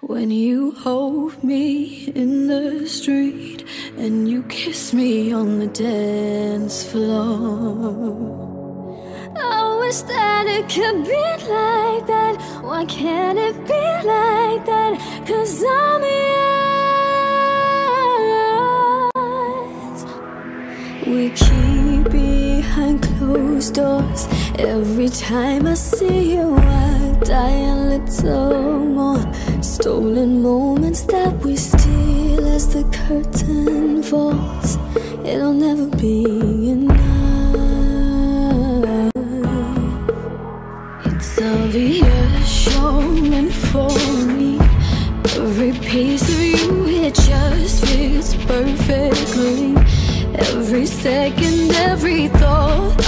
When you hold me in the street and you kiss me on the dance floor. Oh, I wish that it could be like that. Why can't it be like that? Cause I'm yours. We keep behind closed doors. Every time I see you, I die a little more. Stolen moments that we steal as the curtain falls. It'll never be enough. It's obvious you're meant for me. Every piece of you, it just fits perfectly. Every second, every thought,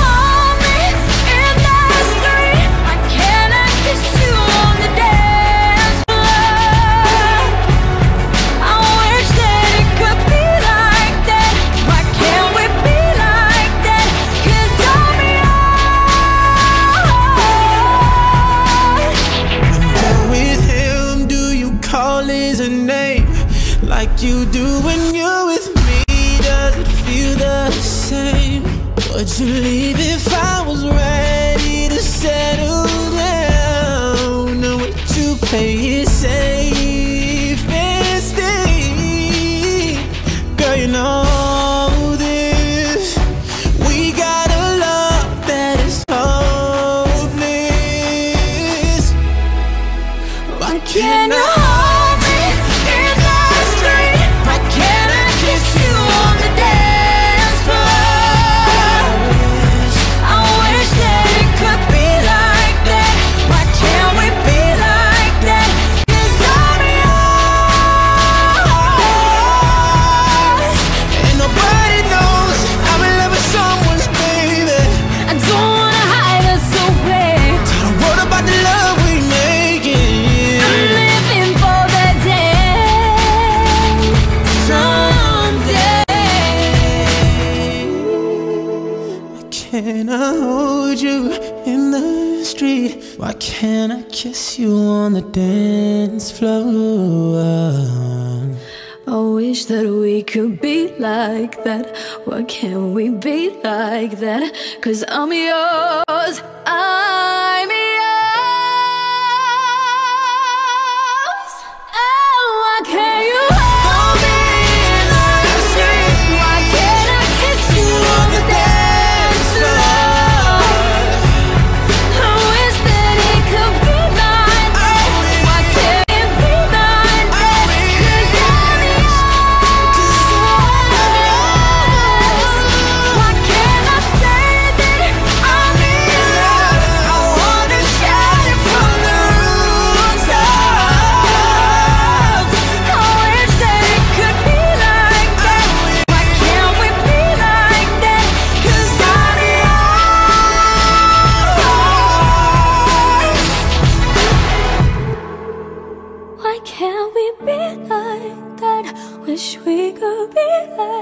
like you do when you're with me? Does it feel the same? Would you leave if I was ready to settle down? Or would you play it safe and stay? Girl, you know this. We can't I hold you in the street? Why can't I kiss you on the dance floor? I wish that we could be like that. Why can't we be like that? Cause I'm yours. wish we could be